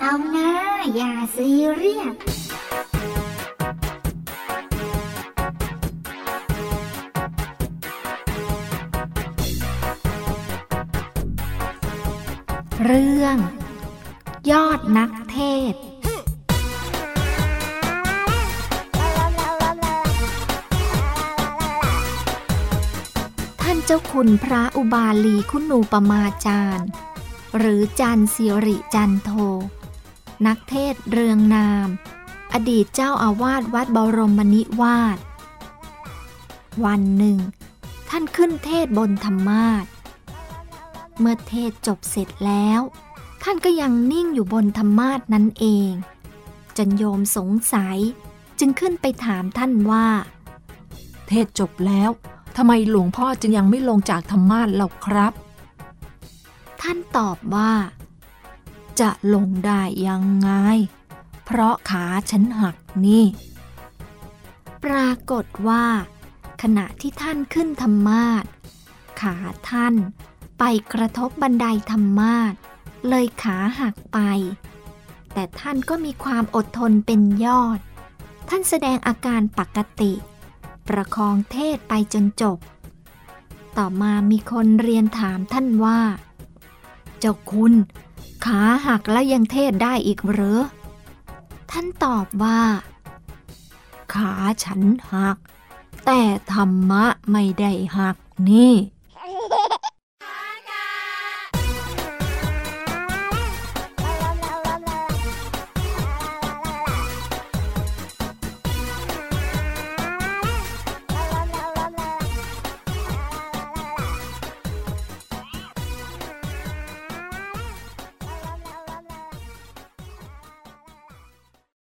เอย่าซีเรียสเรื่อง ยอดนักเทศ ท่านเจ้าคุณพระอุบาลีคุณูปมาจารย์ หรือจันสิริจันโท นักเทศเรืองนาม อดีตเจ้าอาวาสวัดบรมนิวาสวันหนึ่ง ท่านขึ้นเทศบนธรรมาสเมื่อเทศจบเสร็จแล้ว ท่านก็ยังนิ่งอยู่บนธรรมาสนั้นเอง จนโยมสงสัยจึงขึ้นไปถามท่านว่า เทศจบแล้วทำไมหลวงพ่อจึงยังไม่ลงจากธรรมาสเราครับ ท่านตอบว่า จะลงได้ยังไง เพราะขาฉันหักนี่ ปรากฏว่า ขณะที่ท่านขึ้นธรรมาสขาท่านไปกระทบบันไดธรรมาสเลยขาหักไป แต่ท่านก็มีความอดทนเป็นยอด ท่านแสดงอาการปกติ ประคองเทศไปจนจบ ต่อมามีคนเรียนถามท่านว่า เจ้าคุณ ขาหักแล้วยังเทศได้อีกเหรอท่านตอบว่า ขาฉันหัก แต่ธรรมะไม่ได้หักนี่